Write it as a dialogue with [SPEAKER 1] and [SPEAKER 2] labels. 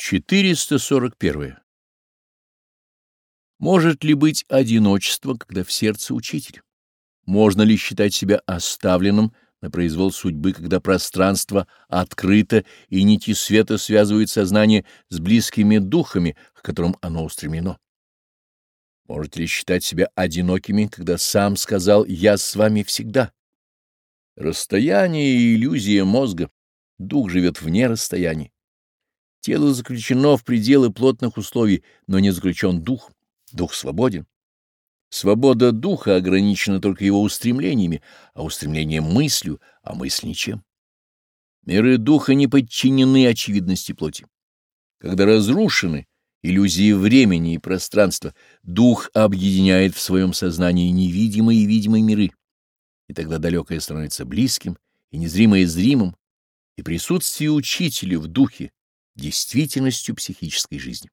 [SPEAKER 1] 441. Может ли быть одиночество, когда в сердце учитель? Можно ли считать себя оставленным на произвол судьбы, когда пространство открыто и нити света связывают сознание с близкими духами, к которым оно устремлено? Может ли считать себя одинокими, когда сам сказал «я с вами всегда»? Расстояние и иллюзия мозга. Дух живет вне расстояния. Тело заключено в пределы плотных условий, но не заключен дух. Дух свободен. Свобода духа ограничена только его устремлениями, а устремление мыслью, а мысль ничем. Миры духа не подчинены очевидности плоти. Когда разрушены иллюзии времени и пространства, дух объединяет в своем сознании невидимые и видимые миры. И тогда далекое становится близким, и незримое зримым, и присутствие учителя в духе действительностью психической жизни.